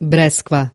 Breskva.